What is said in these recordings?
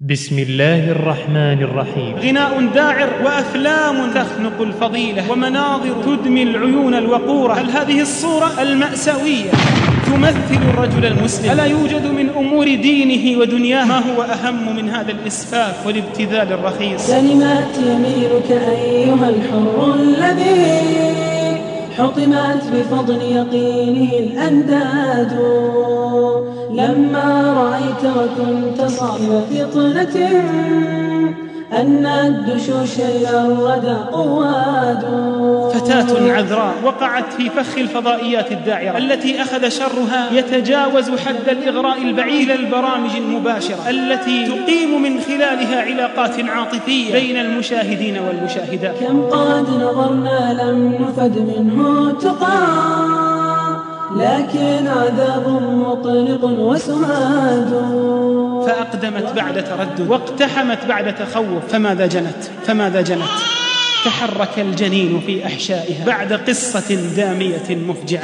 بسم الله الرحمن الرحيم. غناء داعر وأفلام تخنق الفضيلة ومناظر تدمي العيون الوقورة. هل هذه الصورة المأساوية تمثل الرجل المسلم؟ ألا يوجد من أمور دينه ودنياه ما هو أهم من هذا الإسفاف والابتذال الرخيص؟ كلمات يمينك أيها الحر الذي حطمت بفضل يقينه الأنداد. لما رأيت وكنت صاحب فطنة أن الدشوش الردى قواد. فتاة عذراء وقعت في فخ الفضائيات الداعرة التي أخذ شرها يتجاوز حد الإغراء البعيد البرامج المباشرة التي تقيم من خلالها علاقات عاطفية بين المشاهدين والمشاهدات. كم قد نظرنا لم نفد منه تقى. لكن عذاب مطلق وسهاد فأقدمت بعد تردد واقتحمت بعد تخوف. فماذا جنت؟ فماذا جنت؟ تحرك الجنين في أحشائها بعد قصة دامية مفجعة.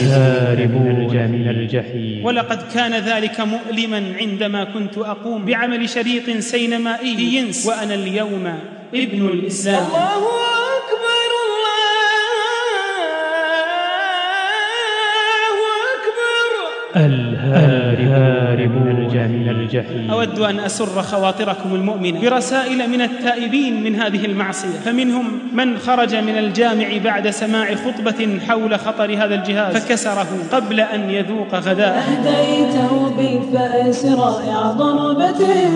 الهاربون من الجحيم. ولقد كان ذلك مؤلما عندما كنت أقوم بعمل شريط سينمائي. ينس. وأنا اليوم ابن الإسلام. الله الهاربون من الجحيم. أود أن أسر خواطركم المؤمنة. برسائل من التائبين من هذه المعصية. فمنهم من خرج من الجامع بعد سماع خطبة حول خطر هذا الجهاز. فكسره قبل أن يذوق غداء. أهديته بالفأس رائع ضربة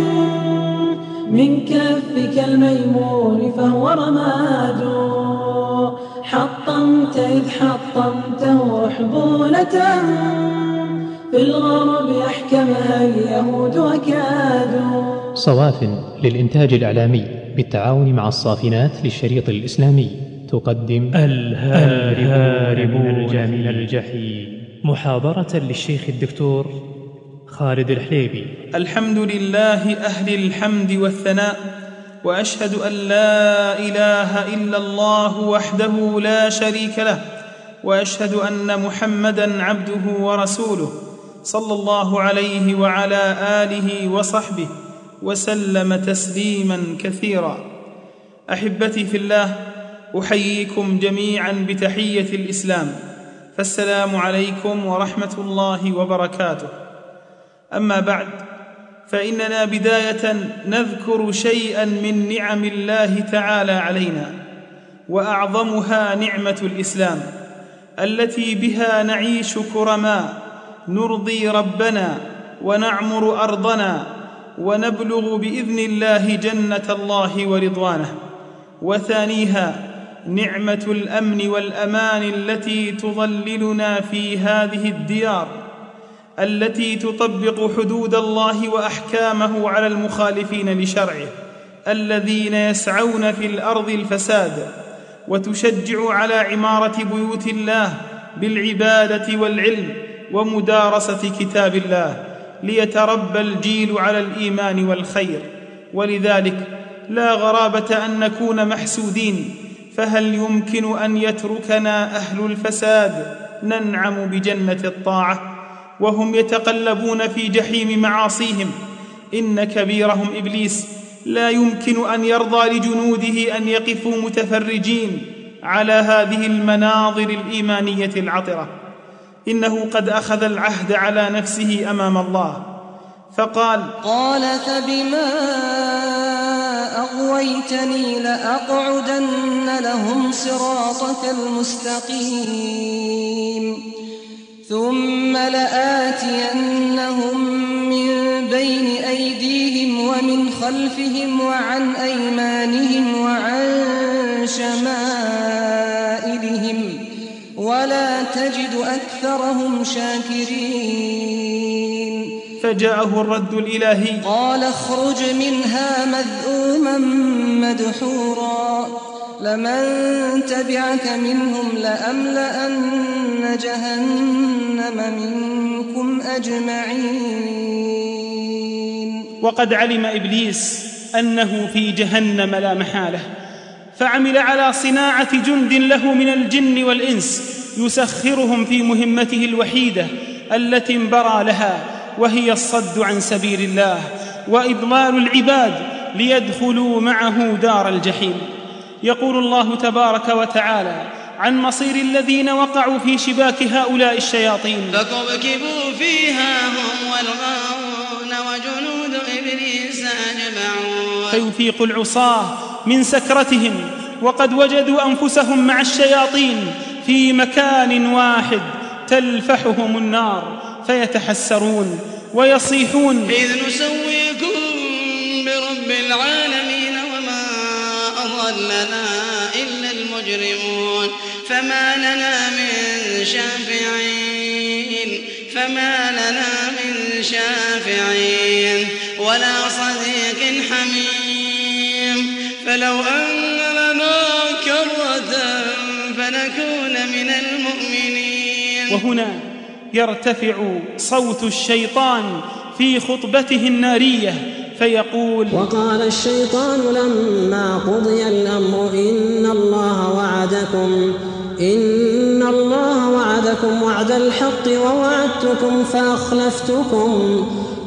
من كفك الميمون فهو رماد. حطمت إذ حطمته حبولة في الغرب أحكمها اليهود وكادوا. صواف للإنتاج الإعلامي بالتعاون مع الصافنات للشريط الإسلامي. تقدم الهاربون من الجحيم. محاضرة للشيخ الدكتور خالد الحليبي. الحمد لله أهل الحمد والثناء وأشهد أن لا إله إلا الله وحده لا شريك له وأشهد أن محمدا عبده ورسوله. صلى الله عليه وعلى آله وصحبه وسلم تسليما كثيرا. أحبتي في الله أحييكم جميعا بتحية الإسلام. فالسلام عليكم ورحمة الله وبركاته. أما بعد فإننا بداية نذكر شيئا من نعم الله تعالى علينا وأعظمها نعمة الإسلام التي بها نعيش كرماء نرضي ربنا ونعمر أرضنا ونبلغ بإذن الله جنة الله ورضوانه. وثانيها نعمة الأمن والأمان التي تظللنا في هذه الديار التي تطبق حدود الله وأحكامه على المخالفين لشرعه الذين يسعون في الأرض الفساد وتشجع على عمارة بيوت الله بالعبادة والعلم ومدارسة كتاب الله ليتربى الجيل على الإيمان والخير. ولذلك لا غرابة أن نكون محسودين فهل يمكن أن يتركنا أهل الفساد؟ ننعم بجنة الطاعة وهم يتقلبون في جحيم معاصيهم. إن كبيرهم إبليس لا يمكن أن يرضى لجنوده أن يقفوا متفرجين على هذه المناظر الإيمانية العطرة. إنه قد أخذ العهد على نفسه أمام الله. فقال قال فبما أغويتني لأقعدن لهم صراطك المستقيم. ثم لآتينهم من بين أيديهم ومن خلفهم وعن أيمانهم وعن شمائلهم ولا تجد أكثرهم شاكرين. فجاءه الرد الإلهي. قال اخرج منها مذءوما مدحورا. لمن تبعك منهم لأملأن جهنم منكم أجمعين. وقد علم إبليس أنه في جهنم لا محالة فعمل على صناعة جند له من الجن والإنس يسخرهم في مهمته الوحيدة التي انبرى لها وهي الصد عن سبيل الله وإضلال العباد ليدخلوا معه دار الجحيم. يقول الله تبارك وتعالى عن مصير الذين وقعوا في شباك هؤلاء الشياطين فكبكبوا فيها هم والغاوون وجنود إبليس أجمعون. فيفيق العصاة من سكرتهم وقد وجدوا أنفسهم مع الشياطين في مكان واحد تلفحهم النار فيتحسرون ويصيحون. إذ نسويكم برب العالمين وما أضلنا إلا المجرمون. فما لنا من شافعين فما لنا من شافعين ولا صديق حميم. فلو أن وهنا يرتفع صوت الشيطان في خطبته النارية فيقول وقال الشيطان لما قضي الأمر إن الله وعدكم إن الله وعدكم وعد الحق ووعدتكم فأخلفتكم.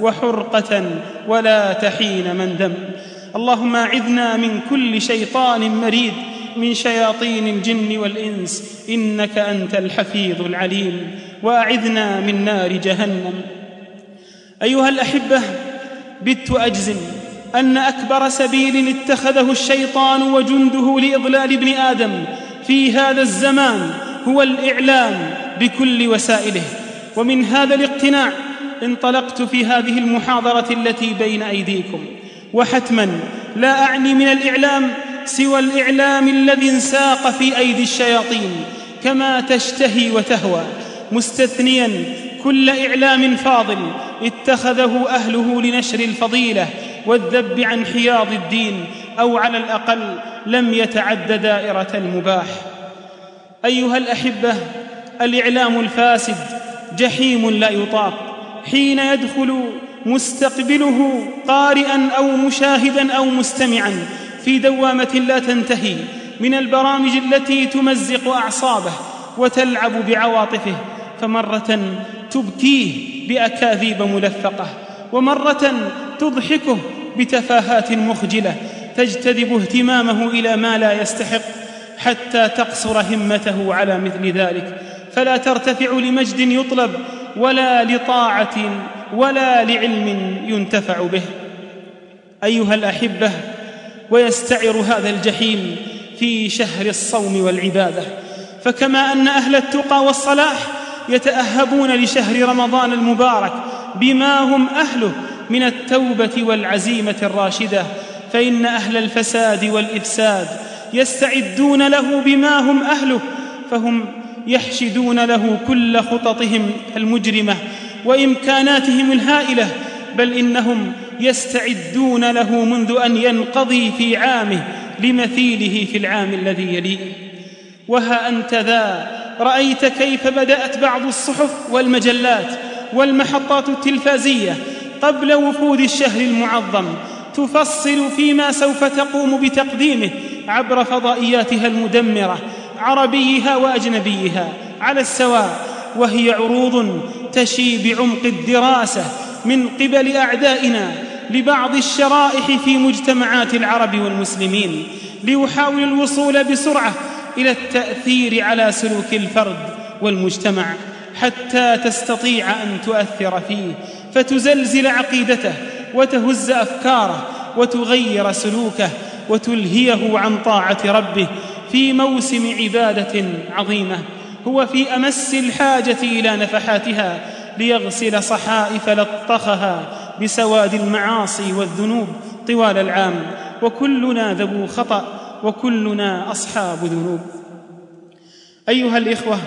وحرقة ولا تحين مندم اللهم أعذنا من كل شيطان مريد من شياطين الجن والإنس. إنك أنت الحفيظ العليم. وأعذنا من نار جهنم. أيها الأحبة بت اجزم أن أكبر سبيل اتخذه الشيطان وجنده لإضلال ابن آدم في هذا الزمان هو الإعلام بكل وسائله. ومن هذا الاقتناع انطلقت في هذه المحاضرة التي بين أيديكم. وحتما لا أعني من الإعلام سوى الإعلام الذي انساق في أيدي الشياطين كما تشتهي وتهوى. مستثنيا كل إعلام فاضل اتخذه أهله لنشر الفضيلة والذب عن حياض الدين أو على الأقل لم يتعد دائرة المباح. أيها الأحبة الإعلام الفاسد جحيم لا يطاق. حين يدخل مستقبله قارئا أو مشاهدا أو مستمعا في دوامة لا تنتهي من البرامج التي تمزق أعصابه وتلعب بعواطفه فمرة تبكيه بأكاذيب ملفقة ومرة تضحكه بتفاهات مخجلة تجتذب اهتمامه إلى ما لا يستحق حتى تقصر همته على مثل ذلك. فلا ترتفع لمجد يطلب ولا لطاعة ولا لعلم ينتفع به. أيها الأحبة ويستعر هذا الجحيم في شهر الصوم والعبادة. فكما أن أهل التقى والصلاح يتأهبون لشهر رمضان المبارك بما هم أهله من التوبة والعزيمة الراشدة. فإن أهل الفساد والإفساد يستعدون له بما هم أهله فهم يحشدون له كل خططهم المجرمة وإمكاناتهم الهائلة بل إنهم يستعدون له منذ أن ينقضي في عامه لمثيله في العام الذي يليه وها أنت ذا رأيت كيف بدأت بعض الصحف والمجلات والمحطات التلفازية قبل وفود الشهر المعظم تفصل فيما سوف تقوم بتقديمه عبر فضائياتها المدمرة عربيها وأجنبيها. على السواء وهي عروض تشي بعمق الدراسة من قبل أعدائنا لبعض الشرائح في مجتمعات العرب والمسلمين ليحاول الوصول بسرعة إلى التأثير على سلوك الفرد والمجتمع حتى تستطيع أن تؤثر فيه فتزلزل عقيدته وتهز أفكاره وتغير سلوكه وتلهيه عن طاعة ربه في موسم عبادة عظيمة هو في أمس الحاجة إلى نفحاتها ليغسل صحائف لطخها بسواد المعاصي والذنوب طوال العام وكلنا ذو خطأ وكلنا أصحاب ذنوب. أيها الإخوة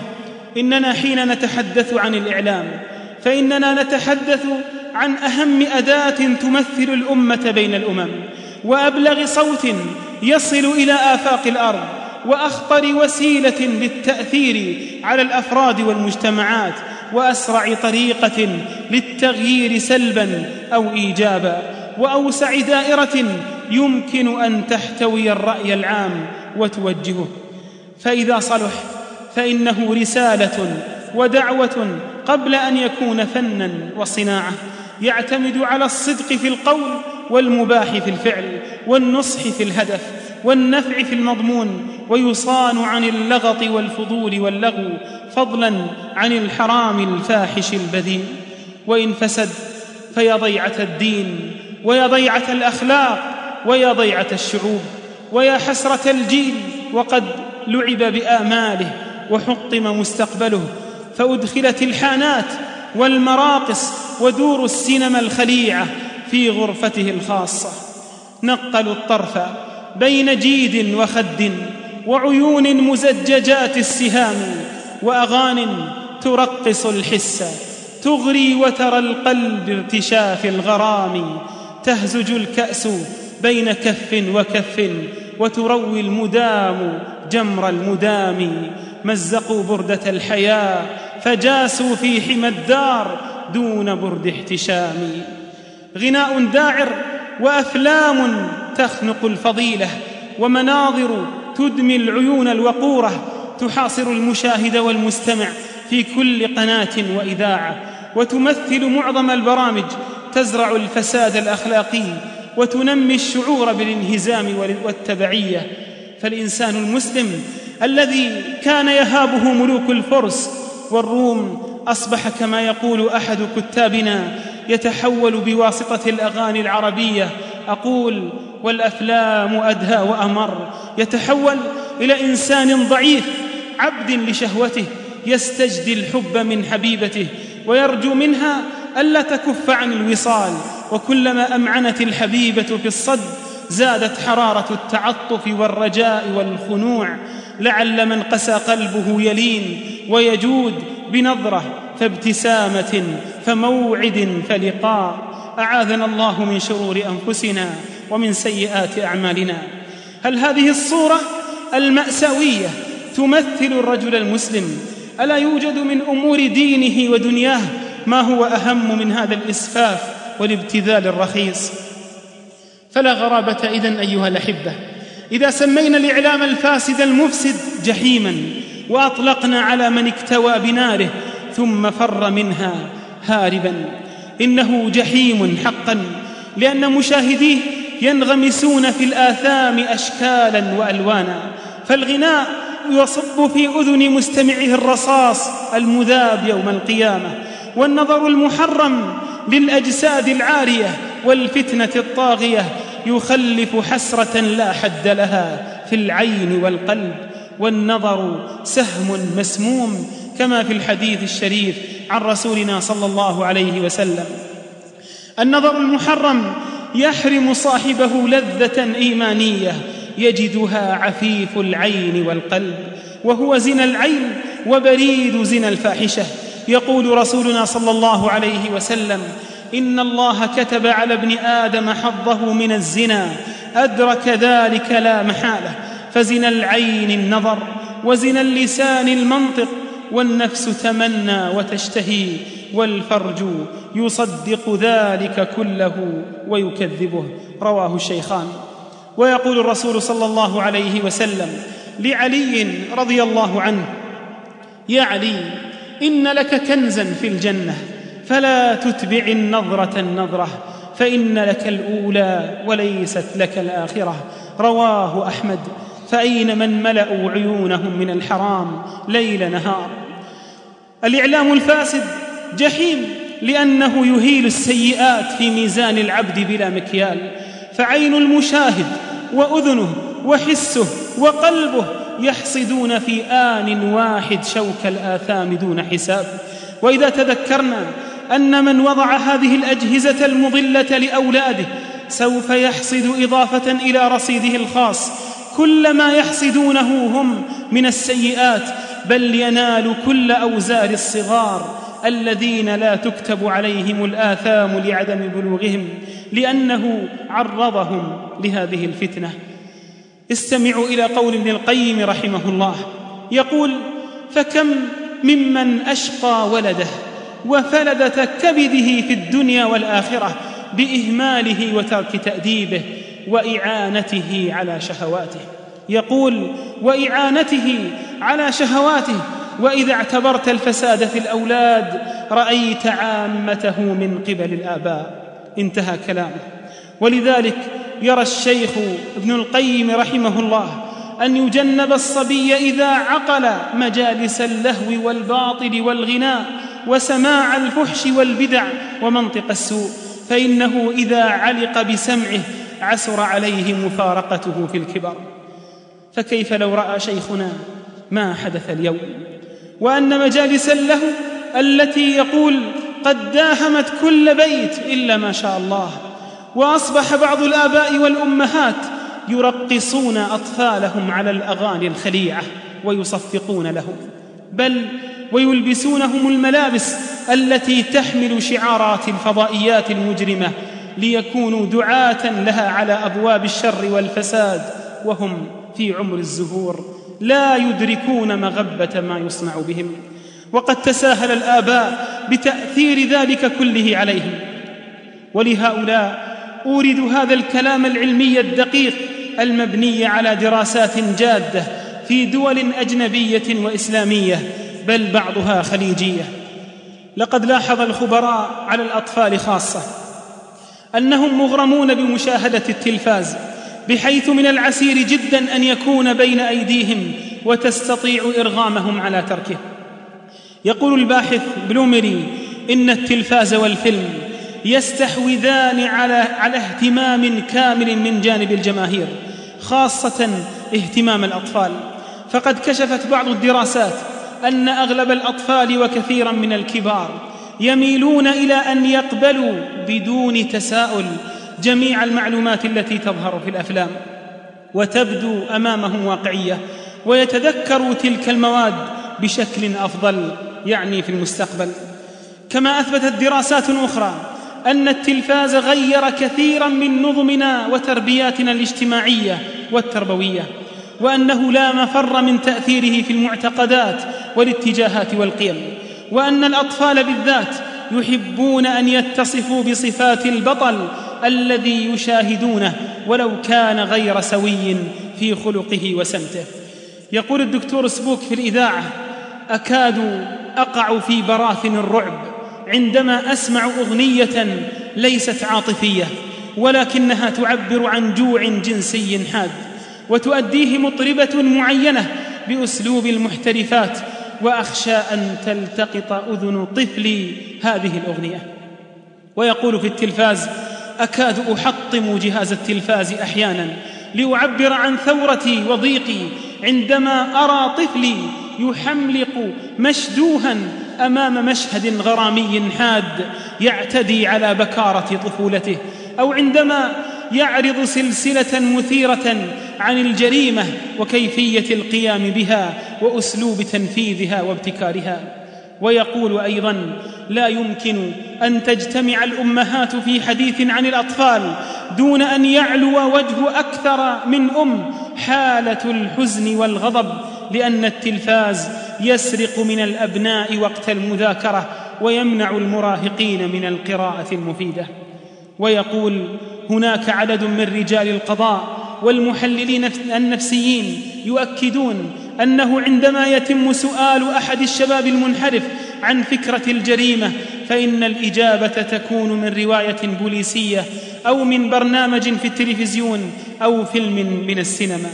إننا حين نتحدث عن الإعلام فإننا نتحدث عن أهم أداة تمثل الأمة بين الأمم وأبلغ صوت يصل إلى آفاق الأرض وأخطر وسيلة للتأثير على الأفراد والمجتمعات وأسرع طريقة للتغيير سلبا أو ايجابا وأوسع دائرة يمكن أن تحتوي الرأي العام وتوجهه. فإذا صلح فإنه رسالة ودعوة قبل أن يكون فنا وصناعة يعتمد على الصدق في القول والمباح في الفعل والنصح في الهدف. والنفع في المضمون ويصان عن اللغط والفضول واللغو فضلا عن الحرام الفاحش البذيء وإن فسد فيا ضيعة الدين ويا ضيعة الأخلاق ويا ضيعة الشعوب ويا حسرة الجيل وقد لعب بآماله وحطم مستقبله فأدخلت الحانات والمراقص ودور السينما الخليعة في غرفته الخاصة. نقلوا الطرف بين جيد وخد وعيون مزججات السهام وأغان ترقص الحس تغري وترى القلب ارتشاف الغرام تهزج الكأس بين كف وكف وتروي المدام جمر المدام مزقوا بردة الحياة فجاسوا في حمى الدار دون برد احتشام. غناء داعر وأفلام تخنق الفضيلة ومناظر تدمي العيون الوقورة تحاصر المشاهد والمستمع في كل قناة وإذاعة وتمثل معظم البرامج تزرع الفساد الأخلاقي وتنمي الشعور بالانهزام والتبعية. فالإنسان المسلم الذي كان يهابه ملوك الفرس والروم أصبح كما يقول أحد كتابنا يتحول بواسطة الأغاني العربية أقول والأفلام أدهى وأمر. يتحول إلى إنسان ضعيف عبد لشهوته يستجدي الحب من حبيبته ويرجو منها الا تكف عن الوصال. وكلما أمعنت الحبيبة في الصد زادت حرارة التعطف والرجاء والخنوع. لعل من قسى قلبه يلين ويجود بنظرة فابتسامة فموعد فلقاء. أعاذنا الله من شرور أنفسنا ومن سيئات أعمالنا. هل هذه الصورة المأساوية تمثل الرجل المسلم؟ ألا يوجد من أمور دينه ودنياه ما هو أهم من هذا الإسفاف والابتذال الرخيص؟ فلا غرابة إذن أيها الأحبة. إذا سمينا الإعلام الفاسد المفسد جحيما وأطلقنا على من اكتوى بناره ثم فر منها هاربا. إنه جحيم حقا لأن مشاهديه ينغمسون في الآثام اشكالا وألوانا فالغناء يصب في أذن مستمعه الرصاص المذاب يوم القيامة والنظر المحرم للأجساد العارية والفتنة الطاغية يخلف حسرة لا حد لها في العين والقلب والنظر سهم مسموم كما في الحديث الشريف عن رسولنا صلى الله عليه وسلم. النظر المحرم يحرم صاحبه لذة إيمانية يجدها عفيف العين والقلب وهو زنا العين وبريد زنا الفاحشة. يقول رسولنا صلى الله عليه وسلم إن الله كتب على ابن آدم حظه من الزنا أدرك ذلك لا محالة. فزنا العين النظر وزنا اللسان المنطق والنفس تمنى وتشتهي والفرج يصدق ذلك كله ويكذبه. رواه الشيخان. ويقول الرسول صلى الله عليه وسلم لعلي رضي الله عنه يا علي إن لك كنزا في الجنة فلا تتبع النظرة النظرة فإن لك الأولى وليست لك الآخرة. رواه أحمد. فأين من ملأوا عيونهم من الحرام ليل نهار؟ الإعلام الفاسد جحيم لأنه يهيل السيئات في ميزان العبد بلا مكيال. فعين المشاهد وأذنه وحسه وقلبه يحصدون في آن واحد شوك الآثام دون حساب. وإذا تذكرنا أن من وضع هذه الأجهزة المضلة لأولاده سوف يحصد إضافة إلى رصيده الخاص. كل ما يحصدونه هم من السيئات بل ينال كل أوزار الصغار الذين لا تكتب عليهم الآثام لعدم بلوغهم لأنه عرضهم لهذه الفتنة. استمعوا إلى قول ابن القيم رحمه الله يقول فكم ممن أشقى ولده وفلده كبده في الدنيا والآخرة بإهماله وترك تأديبه وإعانته على شهواته. يقول وإعانته على شهواته. وإذا اعتبرت الفساد في الأولاد رأيت عامته من قبل الآباء. انتهى كلامه. ولذلك يرى الشيخ ابن القيم رحمه الله أن يجنب الصبي إذا عقل مجالس اللهو والباطل والغناء وسماع الفحش والبدع ومنطق السوء. فإنه إذا علق بسمعه عسر عليه مفارقته في الكبر. فكيف لو رأى شيخنا ما حدث اليوم وأن مجالس اللهو التي يقول قد داهمت كل بيت إلا ما شاء الله وأصبح بعض الآباء والأمهات يرقصون أطفالهم على الأغاني الخليعة ويصفقون لهم بل ويلبسونهم الملابس التي تحمل شعارات الفضائيات المجرمة ليكونوا دعاة لها على أبواب الشر والفساد وهم في عمر الزهور. لا يدركون مغبة ما يصنع بهم. وقد تساهل الآباء بتأثير ذلك كله عليهم. ولهؤلاء أورد هذا الكلام العلمي الدقيق المبني على دراسات جادة في دول أجنبية وإسلامية بل بعضها خليجية. لقد لاحظ الخبراء على الأطفال خاصة أنهم مغرمون بمشاهدة التلفاز بحيث من العسير جدا أن يكون بين أيديهم وتستطيع إرغامهم على تركه. يقول الباحث بلومري إن التلفاز والفيلم يستحوذان على على اهتمام كامل من جانب الجماهير خاصة اهتمام الأطفال. فقد كشفت بعض الدراسات أن أغلب الأطفال وكثيرا من الكبار يميلون إلى أن يقبلوا بدون تساؤل جميع المعلومات التي تظهر في الأفلام وتبدو امامهم واقعية ويتذكروا تلك المواد بشكل أفضل يعني في المستقبل. كما أثبتت دراسات أخرى أن التلفاز غير كثيرا من نظمنا وتربياتنا الاجتماعية والتربوية وأنه لا مفر من تأثيره في المعتقدات والاتجاهات والقيم وأن الأطفال بالذات يحبون أن يتصفوا بصفات البطل الذي يشاهدونه ولو كان غير سوي في خلقه وسمته. يقول الدكتور سبوك في الإذاعة أكاد أقع في براثن الرعب عندما أسمع أغنية ليست عاطفية ولكنها تعبر عن جوع جنسي حاد وتؤديه مطربة معينة بأسلوب المحترفات وأخشى أن تلتقط أذن طفلي هذه الأغنية. ويقول في التلفاز أكاد أحطم جهاز التلفاز أحيانا لأعبر عن ثورتي وضيقي عندما أرى طفلي يحملق مشدوها أمام مشهد غرامي حاد يعتدي على بكارة طفولته أو عندما يعرض سلسلة مثيرة عن الجريمة وكيفية القيام بها وأسلوب تنفيذها وابتكارها. ويقول أيضا لا يمكن أن تجتمع الأمهات في حديث عن الأطفال دون أن يعلو وجه أكثر من أم حالة الحزن والغضب لأن التلفاز يسرق من الأبناء وقت المذاكرة ويمنع المراهقين من القراءة المفيدة. ويقول هناك عدد من رجال القضاء والمحللين النفسيين يؤكدون أنه عندما يتم سؤال أحد الشباب المنحرف عن فكرة الجريمة فإن الإجابة تكون من رواية بوليسية أو من برنامج في التلفزيون أو فيلم من السينما.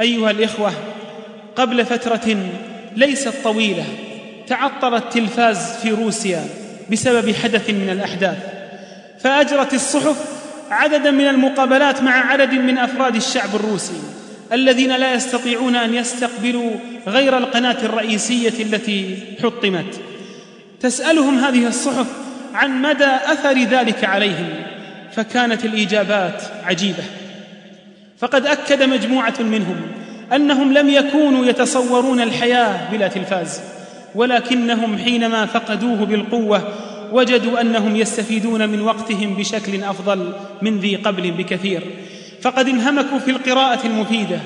أيها الإخوة قبل فترة ليست طويلة تعطل التلفاز في روسيا بسبب حدث من الأحداث فأجرت الصحف عددا من المقابلات مع عدد من أفراد الشعب الروسي. الذين لا يستطيعون أن يستقبلوا غير القناة الرئيسية التي حطمت. تسألهم هذه الصحف عن مدى أثر ذلك عليهم فكانت الإجابات عجيبة. فقد أكد مجموعة منهم أنهم لم يكونوا يتصورون الحياة بلا تلفاز ولكنهم حينما فقدوه بالقوة وجدوا أنهم يستفيدون من وقتهم بشكل أفضل من ذي قبل بكثير. فقد انهمكوا في القراءة المفيدة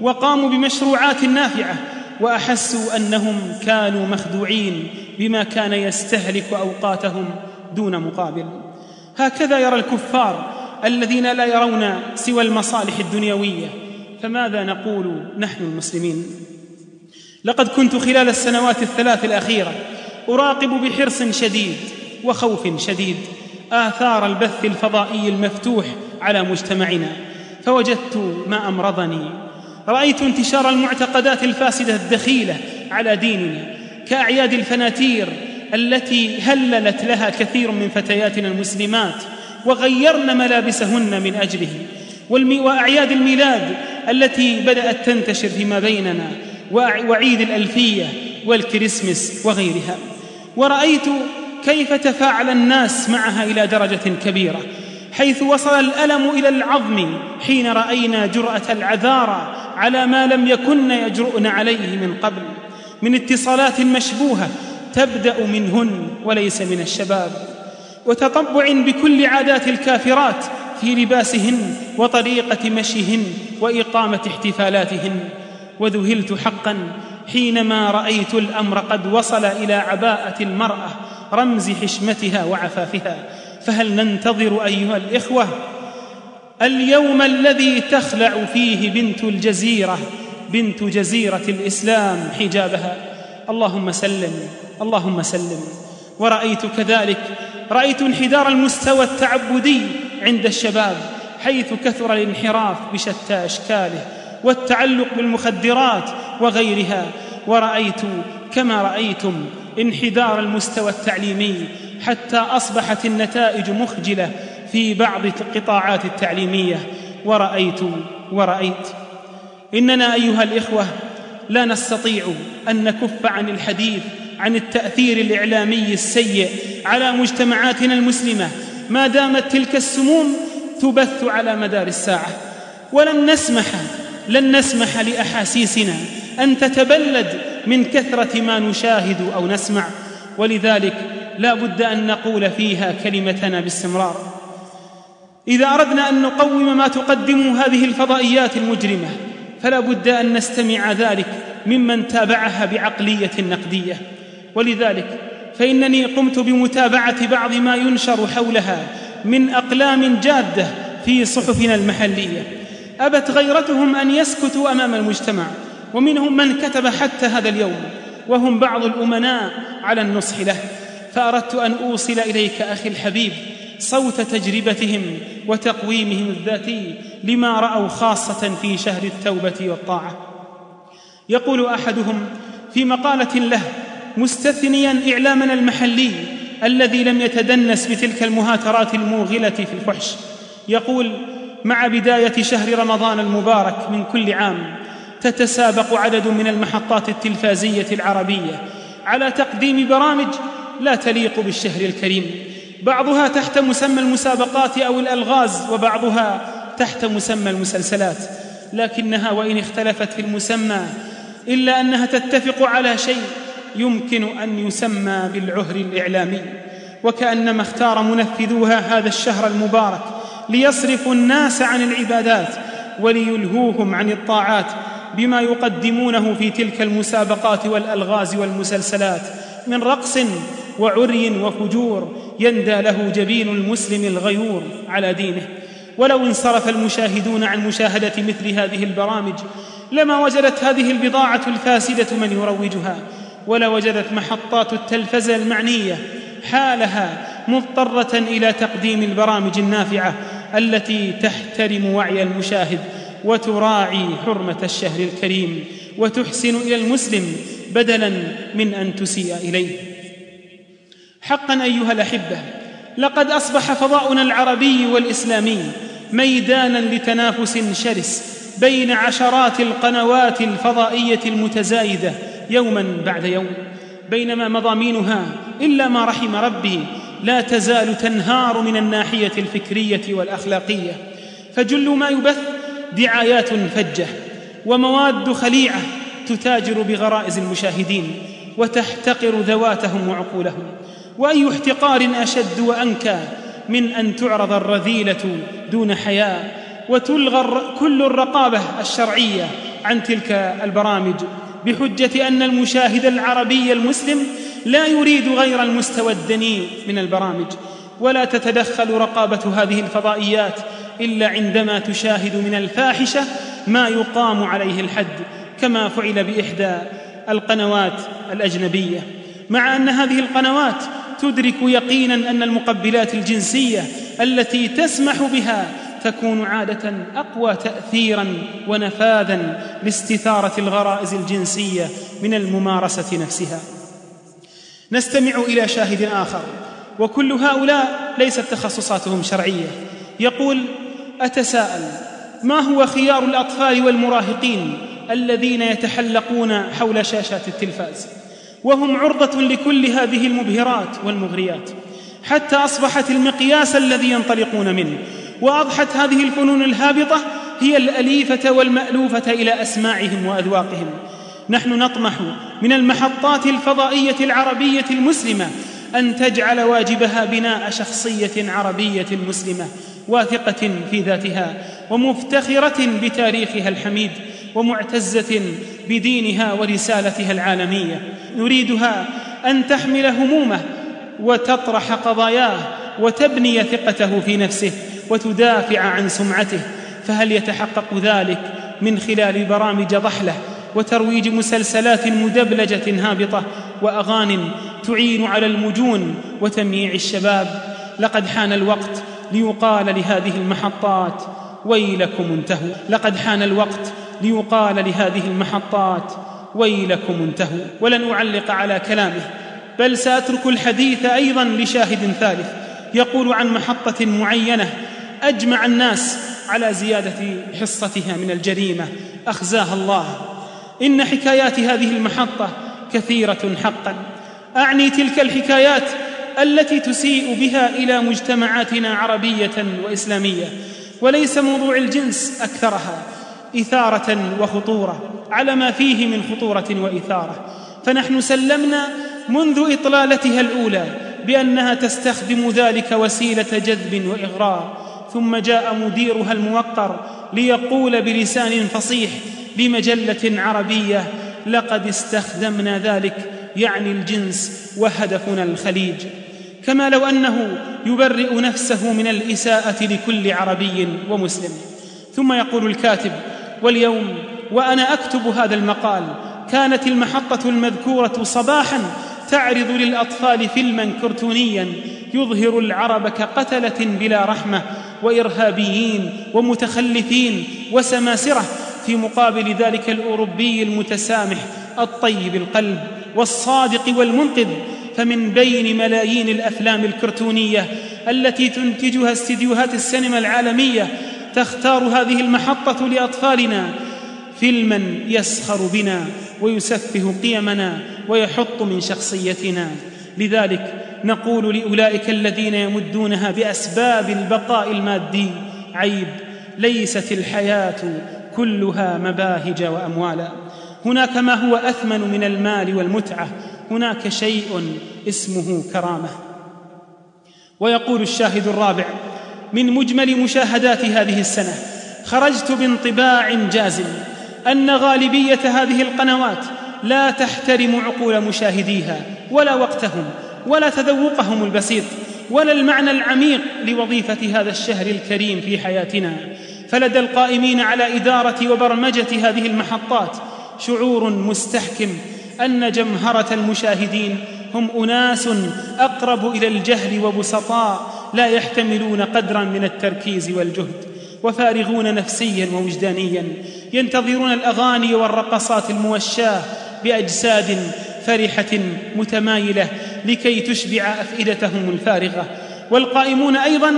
وقاموا بمشروعات نافعة وأحسوا أنهم كانوا مخدوعين بما كان يستهلك أوقاتهم دون مقابل. هكذا يرى الكفار الذين لا يرون سوى المصالح الدنيوية فماذا نقول نحن المسلمين؟ لقد كنت خلال السنوات الثلاث الأخيرة أراقب بحرص شديد وخوف شديد آثار البث الفضائي المفتوح على مجتمعنا. فوجدت ما أمرضني. رأيت انتشار المعتقدات الفاسدة الدخيلة على ديننا كأعياد الفناتير التي هللت لها كثير من فتياتنا المسلمات وغيرن ملابسهن من أجله. وأعياد الميلاد التي بدأت تنتشر فيما بيننا وعيد الألفية والكريسمس وغيرها. ورأيت كيف تفاعل الناس معها إلى درجة كبيرة. حيث وصل الألم إلى العظم حين رأينا جرأة العذارى على ما لم يكن يجرؤن عليه من قبل. من اتصالات مشبوهة تبدأ منهن وليس من الشباب. وتطبع بكل عادات الكافرات في لباسهن وطريقة مشيهن وإقامة احتفالاتهن. وذهلت حقا حينما رأيت الأمر قد وصل إلى عباءة المرأة رمز حشمتها وعفافها. فهل ننتظر أيها الإخوة اليوم الذي تخلع فيه بنت الجزيرة بنت جزيرة الإسلام حجابها؟ اللهم سلم اللهم سلم. ورأيت كذلك رأيت انحدار المستوى التعبدي عند الشباب حيث كثر الانحراف بشتى أشكاله والتعلق بالمخدرات وغيرها. ورأيت كما رأيتم انحدار المستوى التعليمي حتى أصبحت النتائج مخجلة في بعض القطاعات التعليمية. ورأيت ورأيت. إننا أيها الإخوة لا نستطيع أن نكف عن الحديث عن التأثير الإعلامي السيء على مجتمعاتنا المسلمة. ما دامت تلك السموم تبث على مدار الساعة. ولن نسمح لن نسمح لأحاسيسنا أن تتبلد من كثرة ما نشاهد أو نسمع. ولذلك لا بد أن نقول فيها كلمتنا باستمرار. إذا أردنا أن نقوم ما تقدمه هذه الفضائيات المجرمة فلا بد أن نستمع ذلك ممن تابعها بعقلية نقدية. ولذلك فإنني قمت بمتابعة بعض ما ينشر حولها من أقلام جادة في صحفنا المحلية. أبت غيرتهم أن يسكتوا أمام المجتمع ومنهم من كتب حتى هذا اليوم وهم بعض الأمناء على النصح له. فأردت أن أوصل إليك أخي الحبيب صوت تجربتهم وتقويمهم الذاتي لما رأوا خاصة في شهر التوبة والطاعة. يقول أحدهم في مقالة له مستثنيا إعلامنا المحلي الذي لم يتدنس بتلك المهاترات الموغلة في الفحش يقول مع بداية شهر رمضان المبارك من كل عام تتسابق عدد من المحطات التلفازية العربية على تقديم برامج لا تليق بالشهر الكريم. بعضها تحت مسمى المسابقات أو الألغاز وبعضها تحت مسمى المسلسلات. لكنها وإن اختلفت في المسمى إلا أنها تتفق على شيء يمكن أن يسمى بالعهر الإعلامي. وكأنما اختار منفذوها هذا الشهر المبارك ليصرفوا الناس عن العبادات وليلهوهم عن الطاعات بما يقدمونه في تلك المسابقات والألغاز والمسلسلات. من رقص وعري وفجور يندى له جبين المسلم الغيور على دينه. ولو انصرف المشاهدون عن مشاهدة مثل هذه البرامج لما وجدت هذه البضاعة الفاسدة من يروجها. ولا وجدت محطات التلفزة المعنية حالها مضطرة إلى تقديم البرامج النافعة التي تحترم وعي المشاهد وتراعي حرمة الشهر الكريم وتحسن إلى المسلم بدلا من أن تسيء إليه. حقا أيها الأحبة لقد أصبح فضاؤنا العربي والإسلامي ميدانا لتنافس شرس بين عشرات القنوات الفضائية المتزايدة يوما بعد يوم. بينما مضامينها إلا ما رحم ربي لا تزال تنهار من الناحية الفكرية والأخلاقية. فجل ما يبث دعايات فجة ومواد خليعة تتاجر بغرائز المشاهدين وتحتقر ذواتهم وعقولهم. وأي احتقار أشد وأنكى من أن تعرض الرذيلة دون حياء وتلغى كل الرقابة الشرعية عن تلك البرامج بحجة أن المشاهد العربي المسلم لا يريد غير المستوى الدنيء من البرامج ولا تتدخل رقابة هذه الفضائيات إلا عندما تشاهد من الفاحشة ما يقام عليه الحد كما فعل بإحدى القنوات الأجنبية. مع أن هذه القنوات تدرك يقينا أن المقبلات الجنسية التي تسمح بها تكون عادة أقوى تاثيرا ونفاذا لاستثارة الغرائز الجنسية من الممارسة نفسها. نستمع إلى شاهد آخر وكل هؤلاء ليست تخصصاتهم شرعية. يقول أتساءل ما هو خيار الأطفال والمراهقين الذين يتحلقون حول شاشات التلفاز؟ وهم عرضة لكل هذه المبهرات والمغريات. حتى أصبحت المقياس الذي ينطلقون منه وأضحت هذه الفنون الهابطة هي الأليفة والمألوفة إلى أسماعهم وأذواقهم. نحن نطمح من المحطات الفضائية العربية المسلمة أن تجعل واجبها بناء شخصية عربية مسلمة واثقة في ذاتها ومفتخرة بتاريخها الحميد ومعتزة بدينها ورسالتها العالمية. نريدها أن تحمل همومه وتطرح قضاياه وتبني ثقته في نفسه وتدافع عن سمعته. فهل يتحقق ذلك من خلال برامج ضحلة وترويج مسلسلات مدبلجة هابطة واغان تعين على المجون وتمييع الشباب؟ لقد حان الوقت ليقال لهذه المحطات ويلكم انتهوا. لقد حان الوقت ليقال لهذه المحطات. ويلكم انتهوا. ولن أعلق على كلامه. بل سأترك الحديث أيضا لشاهد ثالث. يقول عن محطة معينة أجمع الناس على زيادة حصتها من الجريمة. أخزاها الله. إن حكايات هذه المحطة كثيرة حقا. أعني تلك الحكايات التي تسيء بها إلى مجتمعاتنا عربية وإسلامية. وليس موضوع الجنس أكثرها. إثارة وخطورة على ما فيه من خطورة وإثارة. فنحن سلمنا منذ إطلالتها الأولى بأنها تستخدم ذلك وسيلة جذب واغراء ثم جاء مديرها الموقر ليقول بلسان فصيح لمجله عربية لقد استخدمنا ذلك يعني الجنس وهدفنا الخليج. كما لو أنه يبرئ نفسه من الإساءة لكل عربي ومسلم. ثم يقول الكاتب واليوم وأنا أكتب هذا المقال. كانت المحطة المذكورة صباحا تعرض للأطفال فيلما كرتونيا يظهر العرب كقتلة بلا رحمة وإرهابيين ومتخلفين وسماسرة في مقابل ذلك الأوروبي المتسامح الطيب القلب والصادق والمنقذ. فمن بين ملايين الأفلام الكرتونية التي تنتجها استديوهات السينما العالمية تختار هذه المحطة لأطفالنا. فيلما يسخر بنا ويسفه قيمنا ويحط من شخصيتنا. لذلك نقول لأولئك الذين يمدونها بأسباب البقاء المادي عيب ليست الحياة كلها مباهج واموالا هناك ما هو أثمن من المال والمتعة. هناك شيء اسمه كرامة. ويقول الشاهد الرابع من مجمل مشاهدات هذه السنة. خرجت بانطباع جازم أن غالبية هذه القنوات لا تحترم عقول مشاهديها ولا وقتهم ولا تذوقهم البسيط ولا المعنى العميق لوظيفة هذا الشهر الكريم في حياتنا. فلدى القائمين على إدارة وبرمجة هذه المحطات شعور مستحكم أن جمهرة المشاهدين هم أناس أقرب إلى الجهل وبسطاء لا يحتملون قدرا من التركيز والجهد وفارغون نفسيا ووجدانيا ينتظرون الأغاني والرقصات الموشاة بأجساد فرحة متمايلة لكي تشبع أفئدتهم الفارغة. والقائمون أيضا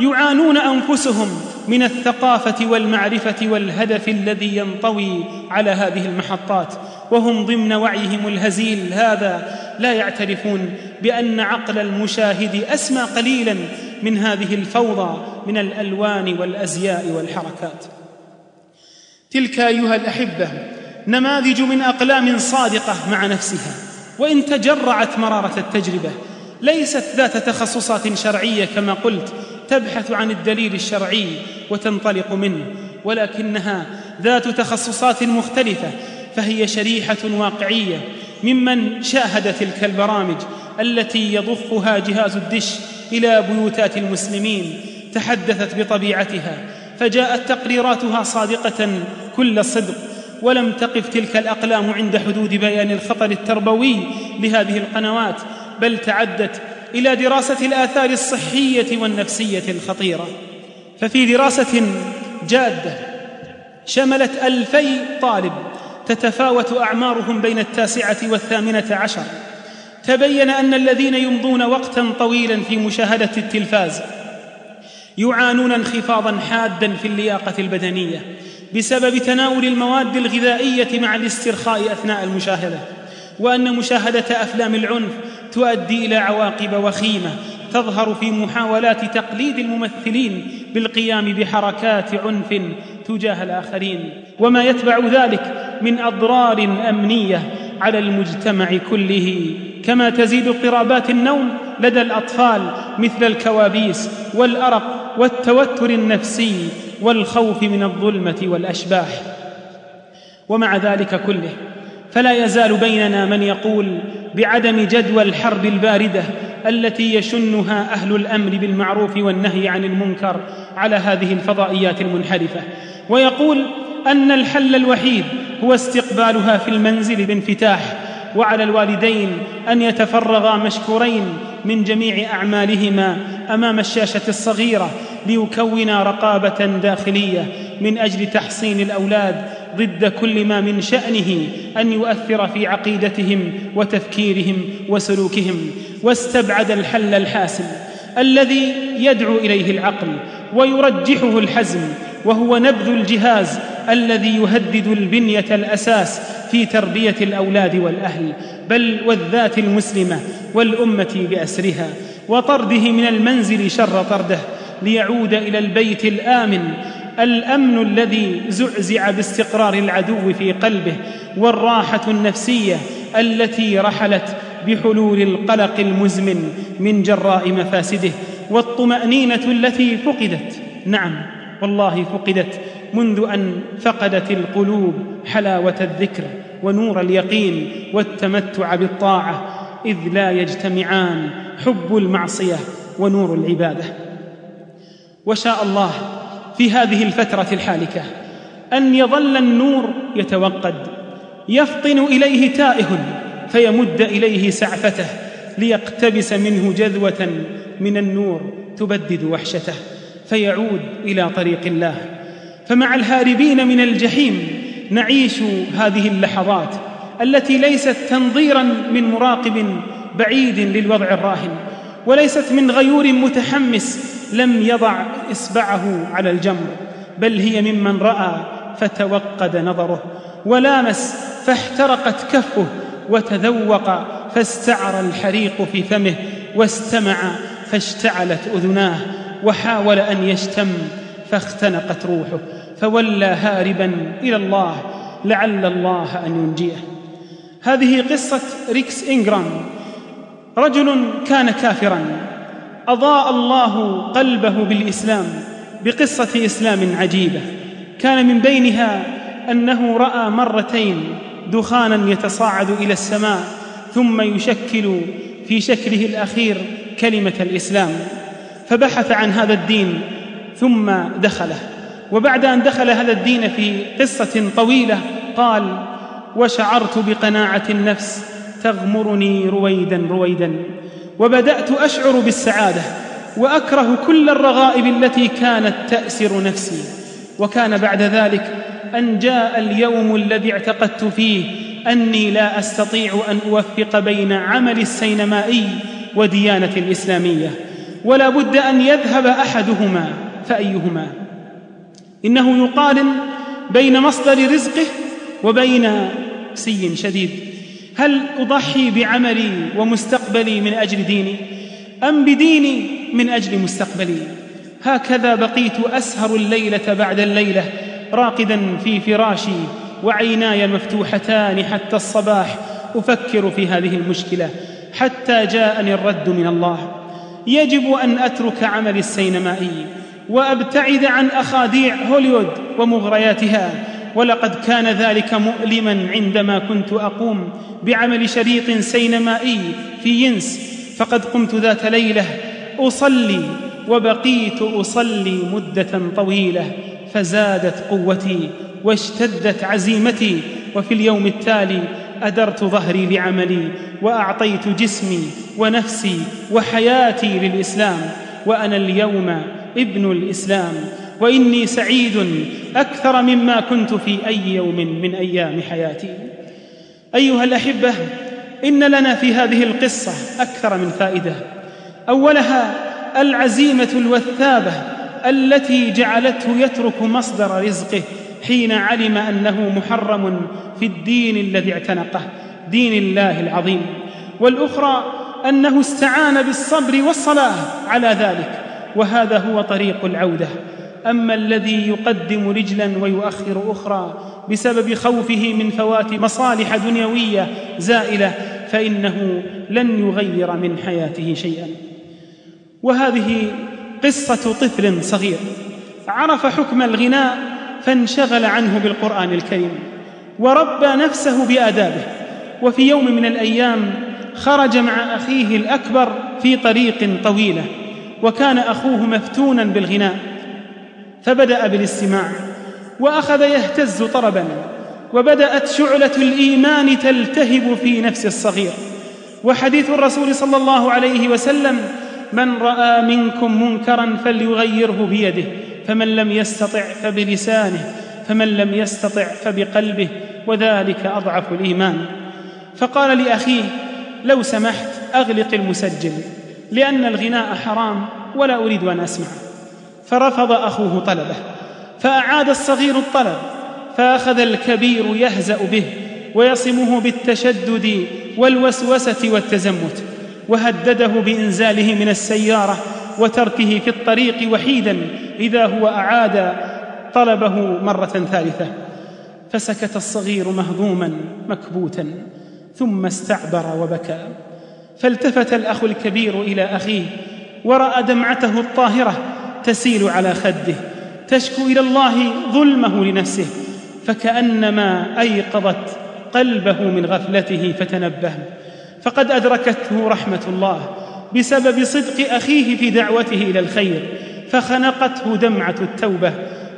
يعانون أنفسهم من الثقافة والمعرفة والهدف الذي ينطوي على هذه المحطات. وهم ضمن وعيهم الهزيل هذا لا يعترفون بأن عقل المشاهد أسمى قليلا من هذه الفوضى من الألوان والأزياء والحركات. تلك أيها الأحبة نماذج من أقلام صادقة مع نفسها وإن تجرعت مرارة التجربة ليست ذات تخصصات شرعية كما قلت تبحث عن الدليل الشرعي وتنطلق منه ولكنها ذات تخصصات مختلفة فهي شريحة واقعية ممن شاهد تلك البرامج التي يضخها جهاز الدش إلى بيوتات المسلمين تحدثت بطبيعتها فجاءت تقريراتها صادقة كل الصدق ولم تقف تلك الأقلام عند حدود بيان الخطر التربوي لهذه القنوات بل تعدت إلى دراسة الآثار الصحية والنفسية الخطيرة. ففي دراسة جادة شملت ألفي طالب تتفاوت أعمارهم بين التاسعة والثامنة عشر. تبين أن الذين يمضون وقتا طويلا في مشاهدة التلفاز يعانون انخفاضا حادا في اللياقة البدنية بسبب تناول المواد الغذائية مع الاسترخاء أثناء المشاهدة وأن مشاهدة أفلام العنف تؤدي إلى عواقب وخيمة تظهر في محاولات تقليد الممثلين بالقيام بحركات عنف تجاه الآخرين. وما يتبع ذلك من أضرار أمنية على المجتمع كله. كما تزيد اضطرابات النوم لدى الأطفال مثل الكوابيس والأرق والتوتر النفسي والخوف من الظلمة والأشباح. ومع ذلك كله فلا يزال بيننا من يقول بعدم جدوى الحرب الباردة التي يشنها أهل الامر بالمعروف والنهي عن المنكر على هذه الفضائيات المنحرفة. ويقول أن الحل الوحيد هو استقبالها في المنزل بانفتاح وعلى الوالدين أن يتفرغا مشكورين من جميع أعمالهما أمام الشاشة الصغيرة ليكونا رقابة داخلية من أجل تحصين الأولاد ضد كل ما من شأنه أن يؤثر في عقيدتهم وتفكيرهم وسلوكهم. واستبعد الحل الحاسم الذي يدعو إليه العقل ويرجحه الحزم وهو نبذ الجهاز الذي يهدد البنية الأساس في تربية الأولاد والأهل بل والذات المسلمة والأمة بأسرها وطرده من المنزل شر طرده ليعود إلى البيت الآمن الأمن الذي زعزع باستقرار العدو في قلبه والراحة النفسية التي رحلت بحلول القلق المزمن من جراء مفاسده والطمأنينة التي فقدت. نعم. والله فقدت منذ أن فقدت القلوب حلاوة الذكر ونور اليقين والتمتع بالطاعة إذ لا يجتمعان حب المعصية ونور العبادة. وشاء الله في هذه الفترة الحالكة أن يظل النور يتوقد يفطن إليه تائه فيمد إليه سعفته ليقتبس منه جذوة من النور تبدد وحشته. فيعود إلى طريق الله. فمع الهاربين من الجحيم نعيش هذه اللحظات التي ليست تنظيرا من مراقب بعيد للوضع الراهن وليست من غيور متحمس لم يضع إصبعه على الجمر بل هي ممن رأى فتوقد نظره ولامس فاحترقت كفه وتذوق فاستعر الحريق في فمه واستمع فاشتعلت أذناه وحاول أن يشتم فاختنقت روحه فولى هاربا إلى الله لعل الله أن ينجيه. هذه قصة ريكس انجرام رجل كان كافرا أضاء الله قلبه بالإسلام بقصة إسلام عجيبة. كان من بينها أنه رأى مرتين دخانا يتصاعد إلى السماء ثم يشكل في شكله الأخير كلمة الإسلام. فبحث عن هذا الدين ثم دخله. وبعد أن دخل هذا الدين في قصة طويلة قال وشعرت بقناعة النفس تغمرني رويدا رويدا. وبدأت أشعر بالسعادة وأكره كل الرغائب التي كانت تأسر نفسي. وكان بعد ذلك أن جاء اليوم الذي اعتقدت فيه أني لا أستطيع أن أوفق بين عمل السينمائي وديانة الإسلامية. ولا بد أن يذهب أحدهما فأيهما؟ إنه يقارن بين مصدر رزقه وبين سي شديد. هل أضحي بعملي ومستقبلي من أجل ديني أم بديني من أجل مستقبلي؟ هكذا بقيت أسهر الليلة بعد الليلة راقدا في فراشي وعيناي مفتوحتان حتى الصباح أفكر في هذه المشكلة حتى جاءني الرد من الله. يجب أن أترك عمل السينمائي وأبتعد عن أخاديع هوليوود ومغرياتها ولقد كان ذلك مؤلما عندما كنت أقوم بعمل شريط سينمائي في ينس فقد قمت ذات ليلة أصلي وبقيت أصلي مدة طويلة فزادت قوتي واشتدت عزيمتي وفي اليوم التالي أدرت ظهري لعملي وأعطيت جسمي ونفسي وحياتي للإسلام وأنا اليوم ابن الإسلام وإني سعيد أكثر مما كنت في أي يوم من أيام حياتي. أيها الأحبة إن لنا في هذه القصة أكثر من فائدة. أولها العزيمة الوثابة التي جعلته يترك مصدر رزقه حين علم أنه محرم في الدين الذي اعتنقه دين الله العظيم. والأخرى أنه استعان بالصبر والصلاة على ذلك وهذا هو طريق العودة. أما الذي يقدم رجلا ويؤخر أخرى بسبب خوفه من فوات مصالح دنيوية زائلة فإنه لن يغير من حياته شيئا. وهذه قصة طفل صغير عرف حكم الغناء فانشغل عنه بالقرآن الكريم وربى نفسه بآدابه. وفي يوم من الأيام خرج مع أخيه الأكبر في طريق طويلة وكان أخوه مفتونا بالغناء فبدأ بالاستماع وأخذ يهتز طربا وبدأت شعلة الإيمان تلتهب في نفس الصغير. وحديث الرسول صلى الله عليه وسلم من رأى منكم منكرا فليغيره بيده. فمن لم يستطع فبلسانه فمن لم يستطع فبقلبه وذلك أضعف الإيمان. فقال لأخيه لو سمحت أغلق المسجل لأن الغناء حرام ولا أريد أن أسمع. فرفض أخوه طلبه فأعاد الصغير الطلب فأخذ الكبير يهزأ به ويصمه بالتشدد والوسوسة والتزمت وهدده بإنزاله من السيارة وتركه في الطريق وحيدا إذا هو أعاد طلبه مرة ثالثة. فسكت الصغير مهضوما مكبوتا ثم استعبر وبكى. فالتفت الأخ الكبير إلى أخيه ورأى دمعته الطاهرة تسيل على خده. تشكو إلى الله ظلمه لنفسه فكأنما أيقظت قلبه من غفلته فتنبه. فقد أدركته رحمة الله بسبب صدق أخيه في دعوته إلى الخير فخنقته دمعة التوبة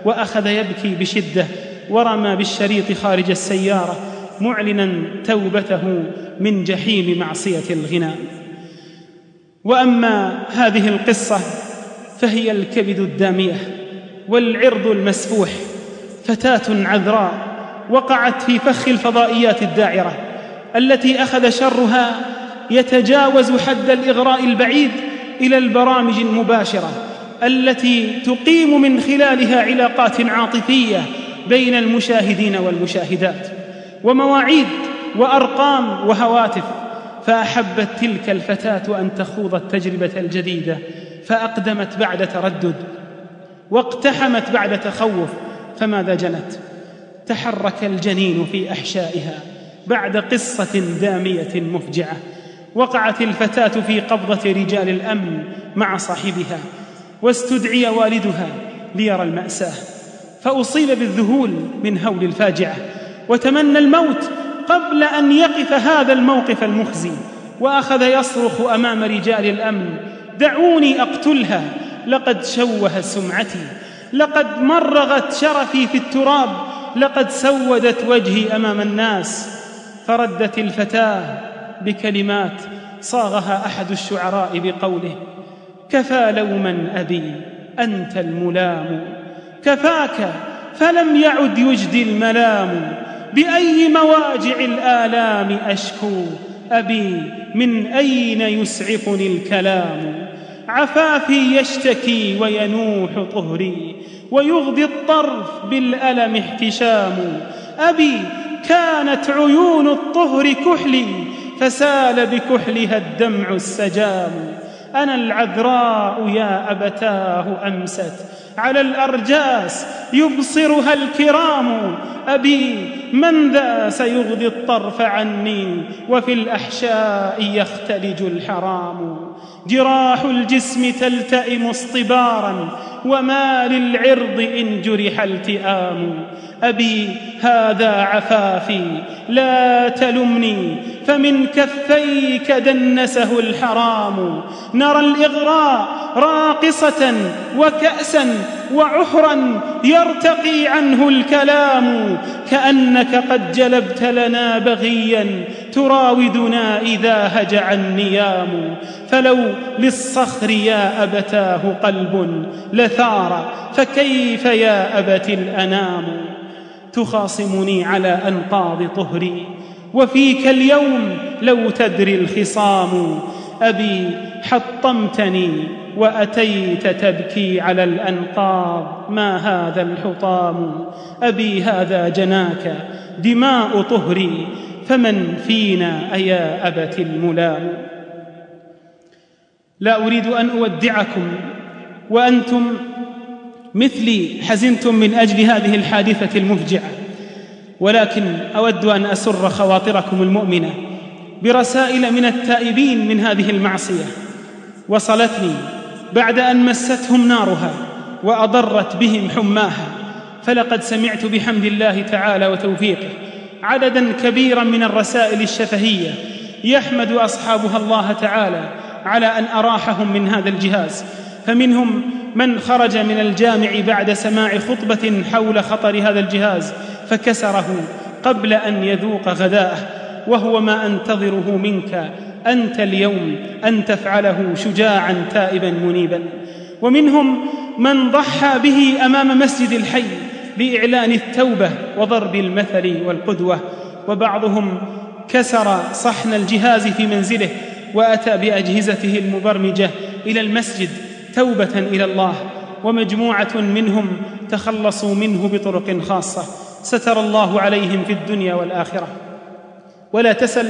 وأخذ يبكي بشدة ورمى بالشريط خارج السيارة معلنا توبته من جحيم معصية الغناء وأما هذه القصة فهي الكبد الدامية والعرض المسفوح فتاة عذراء وقعت في فخ الفضائيات الداعرة التي أخذ شرها يتجاوز حد الإغراء البعيد إلى البرامج المباشرة التي تقيم من خلالها علاقات عاطفية بين المشاهدين والمشاهدات ومواعيد وأرقام وهواتف. فأحبت تلك الفتاة أن تخوض التجربة الجديدة فأقدمت بعد تردد واقتحمت بعد تخوف. فماذا جنت؟ تحرك الجنين في أحشائها بعد قصة دامية مفجعة. وقعت الفتاة في قبضة رجال الأمن مع صاحبها واستدعي والدها ليرى المأساة. فأصيب بالذهول من هول الفاجعة وتمنى الموت قبل أن يقف هذا الموقف المخزي. وأخذ يصرخ أمام رجال الأمن دعوني أقتلها لقد شوه سمعتي لقد مرغت شرفي في التراب لقد سودت وجهي أمام الناس. فردت الفتاة بكلمات صاغها أحد الشعراء بقوله كفى لوما أبي أنت الملام كفاك فلم يعد يجدي الملام بأي مواجع الآلام أشكو أبي من أين يسعفني الكلام عفافي يشتكي وينوح طهري ويغضي الطرف بالألم احتشام أبي كانت عيون الطهر كحلي فسال بكحلها الدمع السجام. أنا العذراء يا أبتاه أمست. على الأرجاس يبصرها الكرام. أبي من ذا سيغضي الطرف عني؟ وفي الأحشاء يختلج الحرام. جراح الجسم تلتئم اصطبارا. وما للعرض إن جرح التئام. أبي هذا عفافي. لا تلمني. فمن كفيك دنسه الحرام. نرى الإغراء راقصة وكأسا وعحرا يرتقي عنه الكلام. كأنك قد جلبت لنا بغيا تراودنا إذا هجع النيام. فلو للصخر يا أبتاه قلب لثار فكيف يا أبت الأنام؟ تخاصمني على أنقاض طهري. وفيك اليوم لو تدري الخصام. أبي حطمتني وأتيت تبكي على الأنقاض. ما هذا الحطام؟ أبي هذا جناك. دماء طهري. فمن فينا أيا أبت الملام؟ لا أريد أن أودعكم وأنتم مثلي حزنتم من أجل هذه الحادثة المفجعة. ولكن أود أن أسر خواطركم المؤمنة برسائل من التائبين من هذه المعصية. وصلتني بعد أن مستهم نارها وأضرت بهم حماها. فلقد سمعت بحمد الله تعالى وتوفيقه عددا كبيرا من الرسائل الشفهية يحمد أصحابها الله تعالى على أن أراحهم من هذا الجهاز. فمنهم من خرج من الجامع بعد سماع خطبة حول خطر هذا الجهاز. فكسره قبل أن يذوق غداءه وهو ما أنتظره منك. أنت اليوم أن تفعله شجاعا تائبا منيبا. ومنهم من ضحى به أمام مسجد الحي بإعلان التوبة وضرب المثل والقدوة. وبعضهم كسر صحن الجهاز في منزله وأتى بأجهزته المبرمجة إلى المسجد توبة إلى الله. ومجموعة منهم تخلصوا منه بطرق خاصة. ستر الله عليهم في الدنيا والآخرة. ولا تسل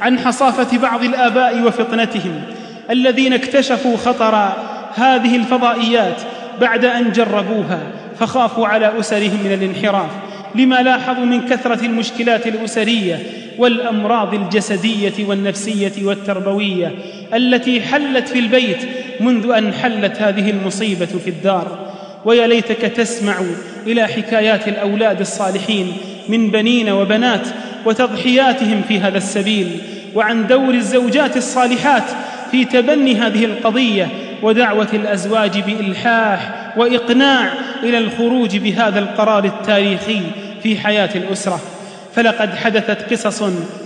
عن حصافة بعض الآباء وفطنتهم الذين اكتشفوا خطر هذه الفضائيات بعد أن جربوها فخافوا على أسرهم من الانحراف لما لاحظوا من كثرة المشكلات الأسرية والأمراض الجسدية والنفسية والتربوية التي حلت في البيت منذ أن حلت هذه المصيبة في الدار. ويا ليتك تسمع إلى حكايات الأولاد الصالحين من بنين وبنات وتضحياتهم في هذا السبيل وعن دور الزوجات الصالحات في تبني هذه القضية ودعوة الأزواج بإلحاح وإقناع إلى الخروج بهذا القرار التاريخي في حياة الأسرة. فلقد حدثت قصص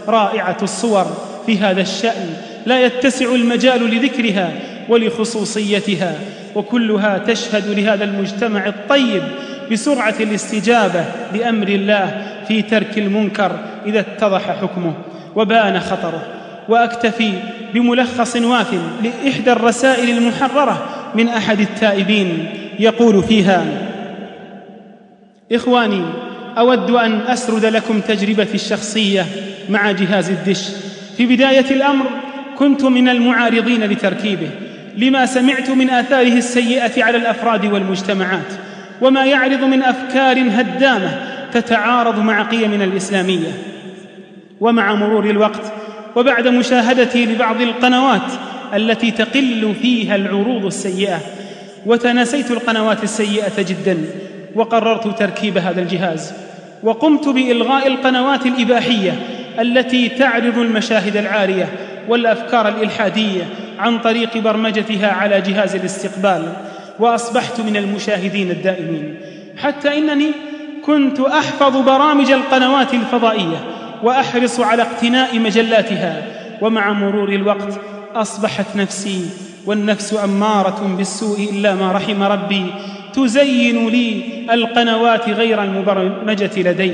رائعة الصور في هذا الشأن لا يتسع المجال لذكرها ولخصوصيتها. وكلها تشهد لهذا المجتمع الطيب بسرعة الاستجابة لأمر الله في ترك المنكر إذا اتضح حكمه وبان خطره. وأكتفي بملخص واف لإحدى الرسائل المحررة من أحد التائبين يقول فيها إخواني أود أن أسرد لكم تجربتي الشخصية مع جهاز الدش. في بداية الأمر كنت من المعارضين لتركيبه. لما سمعت من آثاره السيئة على الأفراد والمجتمعات وما يعرض من أفكار هدامة تتعارض مع قيمنا الإسلامية. ومع مرور الوقت وبعد مشاهدتي لبعض القنوات التي تقل فيها العروض السيئة وتناسيت القنوات السيئة جدا وقررت تركيب هذا الجهاز. وقمت بإلغاء القنوات الإباحية التي تعرض المشاهد العارية والأفكار الإلحادية عن طريق برمجتها على جهاز الاستقبال وأصبحت من المشاهدين الدائمين. حتى إنني كنت أحفظ برامج القنوات الفضائية وأحرص على اقتناء مجلاتها ومع مرور الوقت أصبحت نفسي والنفس أمارة بالسوء إلا ما رحم ربي تزين لي القنوات غير المبرمجة لدي.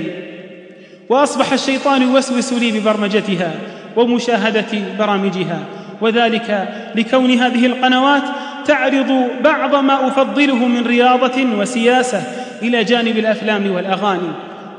وأصبح الشيطان يوسوس لي ببرمجتها ومشاهدة برامجها. وذلك لكون هذه القنوات تعرض بعض ما أفضله من رياضة وسياسة إلى جانب الأفلام والأغاني.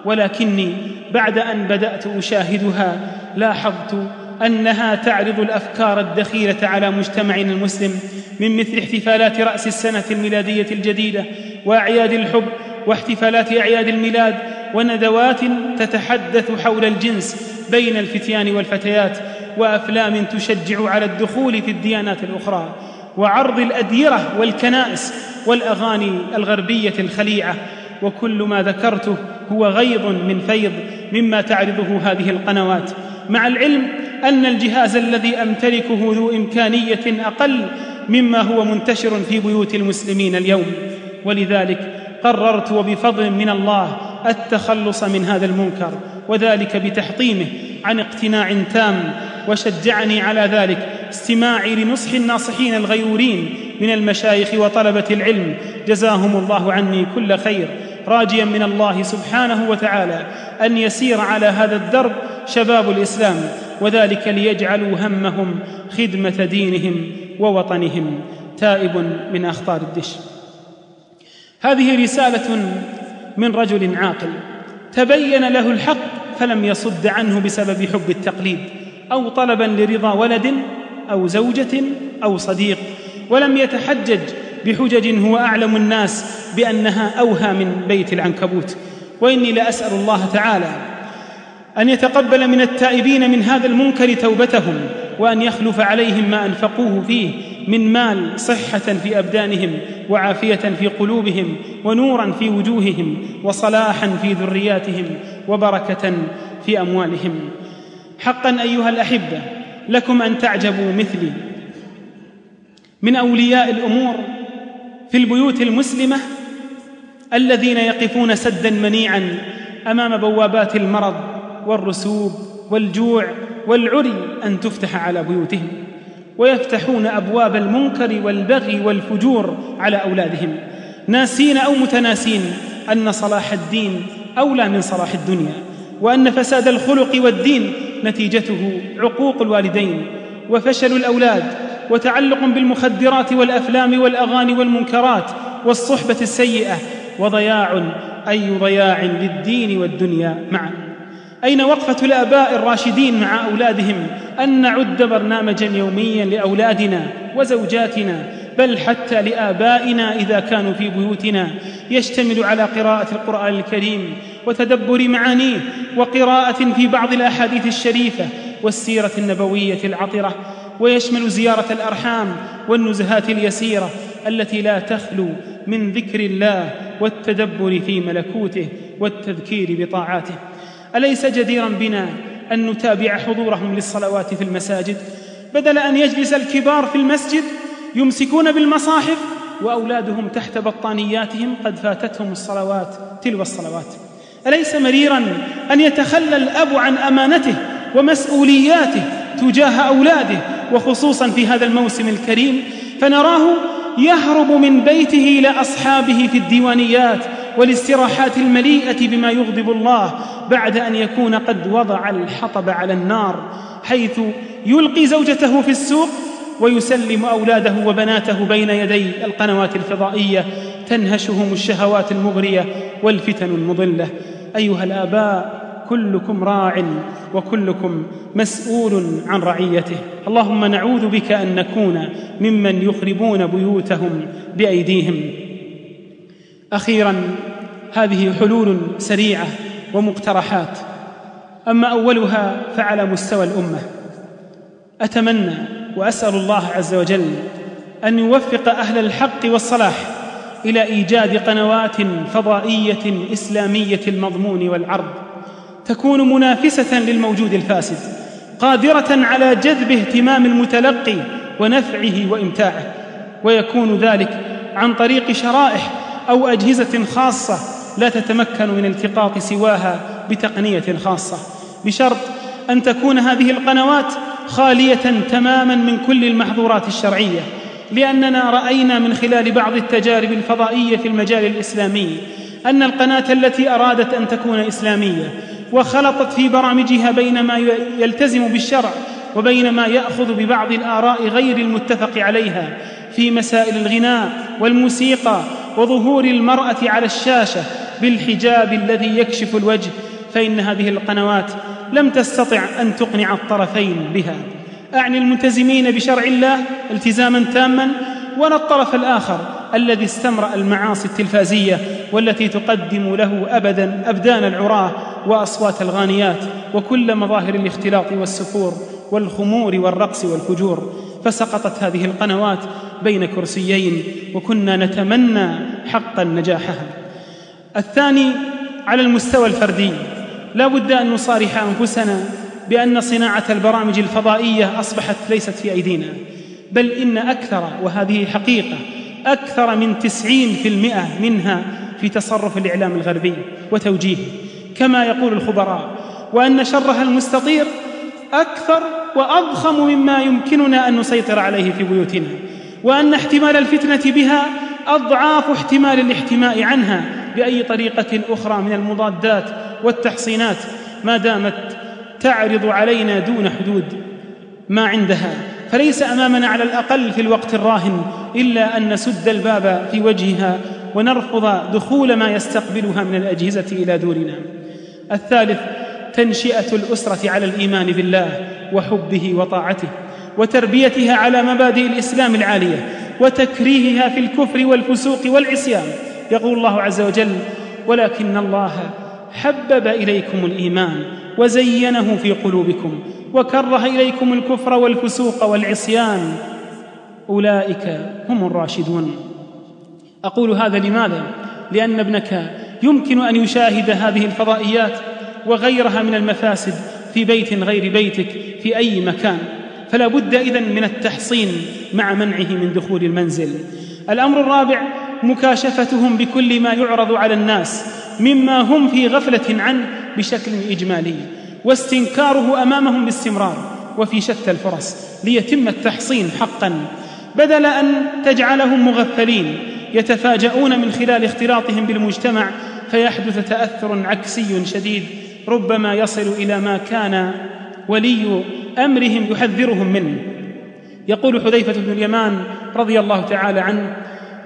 ولكني بعد أن بدأت أشاهدها لاحظت أنها تعرض الأفكار الدخيلة على مجتمعنا المسلم من مثل احتفالات رأس السنة الميلادية الجديدة وأعياد الحب واحتفالات أعياد الميلاد وندوات تتحدث حول الجنس بين الفتيان والفتيات وأفلام تشجع على الدخول في الديانات الأخرى وعرض الأديرة والكنائس والأغاني الغربية الخليعة. وكل ما ذكرته هو غيض من فيض مما تعرضه هذه القنوات. مع العلم أن الجهاز الذي أمتلكه ذو إمكانية أقل مما هو منتشر في بيوت المسلمين اليوم. ولذلك قررت وبفضل من الله التخلص من هذا المنكر وذلك بتحطيمه عن اقتناع تام وشجعني على ذلك. استماعي لنصح الناصحين الغيورين من المشايخ وطلبة العلم. جزاهم الله عني كل خير. راجيا من الله سبحانه وتعالى أن يسير على هذا الدرب شباب الإسلام وذلك ليجعلوا همهم خدمة دينهم ووطنهم. تائب من أخطار الدش. هذه رسالة من رجل عاقل. تبين له الحق فلم يصد عنه بسبب حب التقليد. أو طلبا لرضا ولد أو زوجة أو صديق ولم يتحجج بحجج هو أعلم الناس بأنها أوهى من بيت العنكبوت. وإني لأسأل الله تعالى أن يتقبل من التائبين من هذا المنكر توبتهم وأن يخلف عليهم ما أنفقوه فيه من مال صحة في أبدانهم وعافية في قلوبهم ونورا في وجوههم وصلاحا في ذرياتهم وبركة في أموالهم. حقا أيها الأحبة لكم أن تعجبوا مثلي. من أولياء الأمور في البيوت المسلمة الذين يقفون سدا منيعا أمام بوابات المرض والرسوب والجوع والعري أن تفتح على بيوتهم ويفتحون أبواب المنكر والبغي والفجور على أولادهم. ناسين أو متناسين أن صلاح الدين أولى من صلاح الدنيا وأن فساد الخلق والدين نتيجته عقوق الوالدين وفشل الأولاد وتعلق بالمخدرات والأفلام والأغاني والمنكرات والصحبة السيئة وضياع أي ضياع للدين والدنيا معا. أين وقفة الآباء الراشدين مع أولادهم؟ أن نعد برنامجا يوميا لأولادنا وزوجاتنا بل حتى لآبائنا إذا كانوا في بيوتنا. يشتمل على قراءة القرآن الكريم وتدبر معانيه وقراءة في بعض الأحاديث الشريفة والسيرة النبوية العطرة ويشمل زيارة الأرحام والنزهات اليسيرة التي لا تخلو من ذكر الله والتدبر في ملكوته والتذكير بطاعاته. أليس جديرا بنا أن نتابع حضورهم للصلوات في المساجد؟ بدل أن يجلس الكبار في المسجد يمسكون بالمصاحف وأولادهم تحت بطانياتهم قد فاتتهم الصلوات تلو الصلوات. أليس مريرا أن يتخلى الأب عن أمانته ومسؤولياته تجاه أولاده وخصوصا في هذا الموسم الكريم؟ فنراه يهرب من بيته إلى أصحابه في الديوانيات والاستراحات المليئة بما يغضب الله بعد أن يكون قد وضع الحطب على النار حيث يلقي زوجته في السوق ويسلم أولاده وبناته بين يدي القنوات الفضائية تنهشهم الشهوات المغرية والفتن المضلة. أيها الآباء كلكم راع وكلكم مسؤول عن رعيته. اللهم نعوذ بك أن نكون ممن يخربون بيوتهم بأيديهم. أخيرا هذه حلول سريعة ومقترحات. أما أولها فعلى مستوى الأمة. أتمنى وأسأل الله عز وجل أن يوفق أهل الحق والصلاح إلى إيجاد قنوات فضائية إسلامية المضمون والعرض. تكون منافسة للموجود الفاسد قادرة على جذب اهتمام المتلقي ونفعه وإمتاعه. ويكون ذلك عن طريق شرائح أو أجهزة خاصة لا تتمكن من التقاط سواها بتقنية خاصة. بشرط أن تكون هذه القنوات خالية تماما من كل المحظورات الشرعية. لأننا رأينا من خلال بعض التجارب الفضائية في المجال الإسلامي أن القناة التي أرادت أن تكون إسلامية وخلطت في برامجها بين ما يلتزم بالشرع وبين ما يأخذ ببعض الآراء غير المتفق عليها في مسائل الغناء والموسيقى وظهور المرأة على الشاشة بالحجاب الذي يكشف الوجه فإن هذه القنوات لم تستطع أن تقنع الطرفين بها. أعني الملتزمين بشرع الله التزاما تاما ولا الطرف الآخر الذي استمرأ المعاصي التلفازية والتي تقدم له أبدا أبدان العراة وأصوات الغانيات وكل مظاهر الاختلاط والسفور والخمور والرقص والفجور. فسقطت هذه القنوات بين كرسيين وكنا نتمنى حقا نجاحها. الثاني على المستوى الفردي لا بد أن نصارح أنفسنا بأن صناعة البرامج الفضائية أصبحت ليست في أيدينا بل إن أكثر وهذه حقيقة أكثر من تسعين في المئة منها في تصرف الإعلام الغربي وتوجيهه. كما يقول الخبراء وأن شرها المستطير أكثر وأضخم مما يمكننا أن نسيطر عليه في بيوتنا وأن احتمال الفتنة بها أضعاف احتمال الاحتماء عنها بأي طريقة أخرى من المضادات والتحصينات ما دامت تعرض علينا دون حدود ما عندها. فليس أمامنا على الأقل في الوقت الراهن إلا أن نسد الباب في وجهها ونرفض دخول ما يستقبلها من الأجهزة إلى دورنا. الثالث تنشئة الأسرة على الإيمان بالله وحبه وطاعته وتربيتها على مبادئ الإسلام العالية وتكريهها في الكفر والفسوق والعصيان. يقول الله عز وجل ولكن الله حبب إليكم الإيمان وزينه في قلوبكم وكره إليكم الكفر والفسوق والعصيان. أولئك هم الراشدون. أقول هذا لماذا؟ لأن ابنك يمكن أن يشاهد هذه الفضائيات وغيرها من المفاسد في بيت غير بيتك في أي مكان. فلا بد إذن من التحصين مع منعه من دخول المنزل. الأمر الرابع مكاشفتهم بكل ما يعرض على الناس مما هم في غفلة عنه بشكل إجمالي. واستنكاره أمامهم باستمرار. وفي شتى الفرص ليتم التحصين حقا. بدل أن تجعلهم مغفلين يتفاجؤون من خلال اختلاطهم بالمجتمع فيحدث تأثر عكسي شديد ربما يصل إلى ما كان ولي أمرهم يحذرهم منه. يقول حذيفة بن اليمان رضي الله تعالى عنه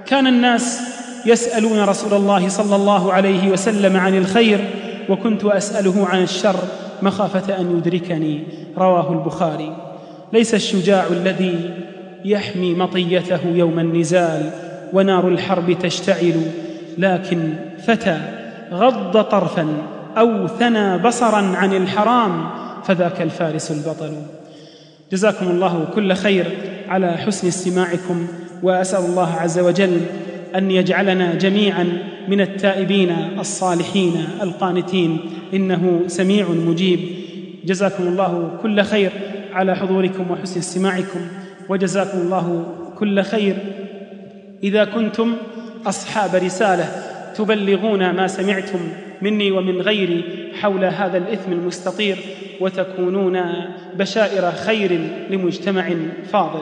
كان الناس يسألون رسول الله صلى الله عليه وسلم عن الخير وكنت أسأله عن الشر مخافة أن يدركني رواه البخاري. ليس الشجاع الذي يحمي مطيته يوم النزال ونار الحرب تشتعل لكن فتى غض طرفا أو ثنى بصرا عن الحرام فذاك الفارس البطل. جزاكم الله كل خير على حسن استماعكم وأسأل الله عز وجل أن يجعلنا جميعا من التائبين الصالحين القانتين. إنه سميع مجيب. جزاكم الله كل خير على حضوركم وحسن استماعكم. وجزاكم الله كل خير. إذا كنتم أصحاب رسالة تبلغون ما سمعتم مني ومن غيري حول هذا الإثم المستطير وتكونون بشائر خير لمجتمع فاضل.